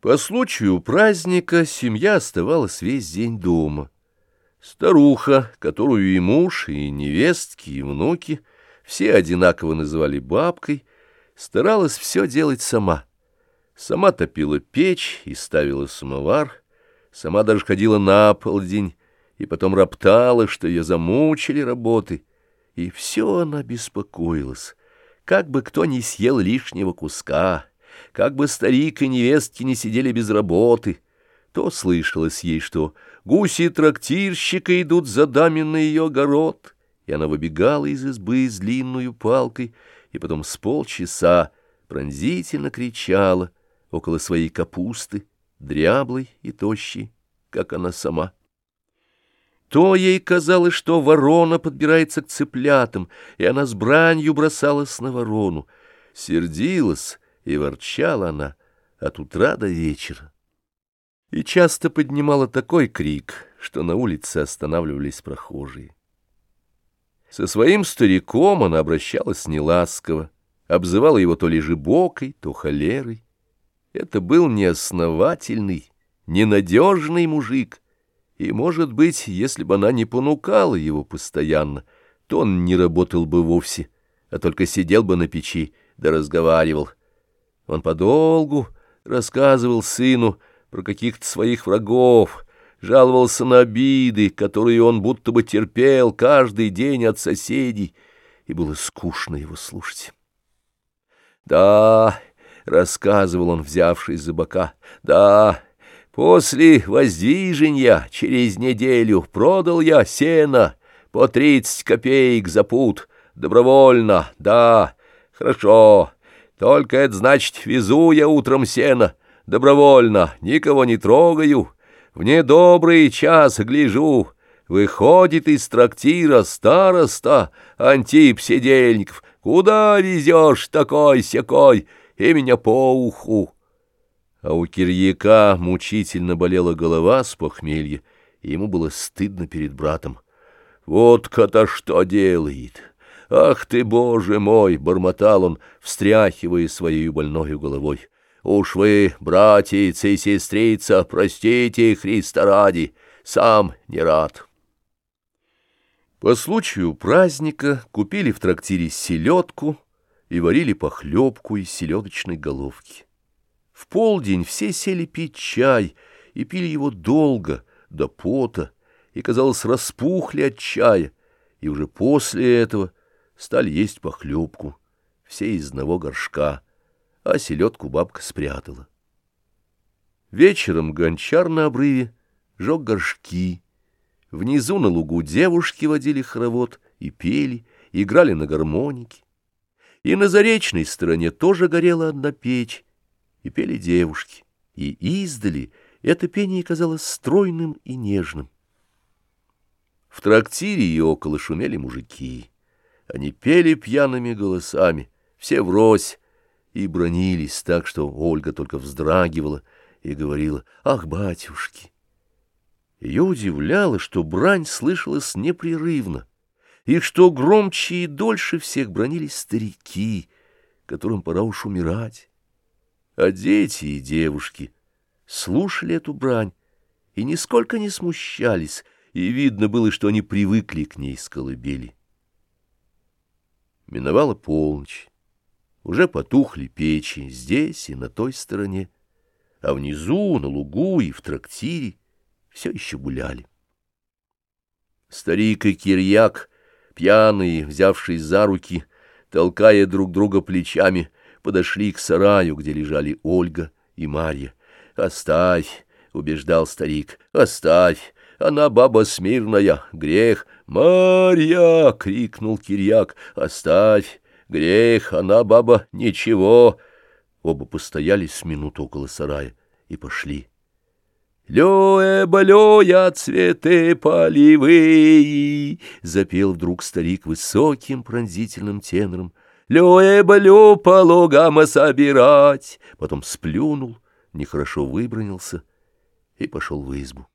По случаю праздника семья оставалась весь день дома. Старуха, которую и муж, и невестки, и внуки все одинаково называли бабкой, старалась все делать сама. Сама топила печь и ставила самовар, сама даже ходила на полдень, и потом роптала, что ее замучили работы. И все она беспокоилась, как бы кто ни съел лишнего куска — как бы старик и невестки не сидели без работы, то слышалось ей, что гуси трактирщика идут за даме на ее огород, и она выбегала из избы с длинную палкой, и потом с полчаса пронзительно кричала около своей капусты, дряблой и тощей, как она сама. То ей казалось, что ворона подбирается к цыплятам, и она с бранью бросалась на ворону. Сердилась, и ворчала она от утра до вечера. И часто поднимала такой крик, что на улице останавливались прохожие. Со своим стариком она обращалась неласково, обзывала его то лежебокой, то холерой. Это был неосновательный, ненадежный мужик, и, может быть, если бы она не понукала его постоянно, то он не работал бы вовсе, а только сидел бы на печи да разговаривал — он подолгу рассказывал сыну про каких-то своих врагов, жаловался на обиды, которые он будто бы терпел каждый день от соседей, и было скучно его слушать. «Да», — рассказывал он, взявшись за бока, — «да, после воздвижения через неделю продал я сено по тридцать копеек за пуд, добровольно, да, хорошо». Только это значит, везу я утром сено, добровольно, никого не трогаю. В недобрый час гляжу, выходит из трактира староста Антип Сидельников. Куда везешь такой-сякой? И меня по уху. А у Кирьяка мучительно болела голова с похмелья, и ему было стыдно перед братом. Вот-ка-то что делает! «Ах ты, Боже мой!» — бормотал он, встряхивая своей больною головой. «Уж вы, братец и сестрица, простите Христа ради, сам не рад». По случаю праздника купили в трактире селедку и варили похлебку из селедочной головки. В полдень все сели пить чай и пили его долго, до пота, и, казалось, распухли от чая, и уже после этого стали есть похлебку, все из одного горшка, а селедку бабка спрятала. Вечером гончар на обрыве жег горшки. Внизу на лугу девушки водили хоровод и пели, играли на гармонике. И на заречной стороне тоже горела одна печь, и пели девушки. И издали это пение казалось стройным и нежным. В трактире и около шумели мужики. Они пели пьяными голосами, все врозь, и бронились так, что Ольга только вздрагивала и говорила «Ах, батюшки!». Ее удивляло, что брань слышалась непрерывно, и что громче и дольше всех бронились старики, которым пора уж умирать. А дети и девушки слушали эту брань и нисколько не смущались, и видно было, что они привыкли к ней с колыбели. Миновала полночь. Уже потухли печи здесь и на той стороне, а внизу, на лугу и в трактире все еще гуляли. Старик и Кирьяк, пьяные, взявшись за руки, толкая друг друга плечами, подошли к сараю, где лежали Ольга и Марья. «Оставь!» — убеждал старик. «Оставь! Она баба смирная, грех!» «Марья!» — крикнул Кирьяк. «Оставь! Грех! Она, баба, ничего!» Оба постояли с минуту около сарая и пошли. «Лёэ-балёя, цветы полевые!» — запел вдруг старик высоким пронзительным тенором. «Лёэ-балё по лугам собирать!» Потом сплюнул, нехорошо выбронился и пошел в избу.